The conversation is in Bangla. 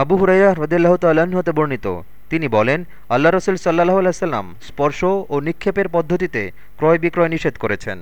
আবু হুরাইয়া হ্রদিল্লাহ তাল্লাহ্ন হতে বর্ণিত। তিনি বলেন, আল্লাহ রসুল সাল্লাহ আলাইসাল্লাম স্পর্শ ও নিক্ষেপের পদ্ধতিতে ক্রয় বিক্রয় নিষেধ করেছেন।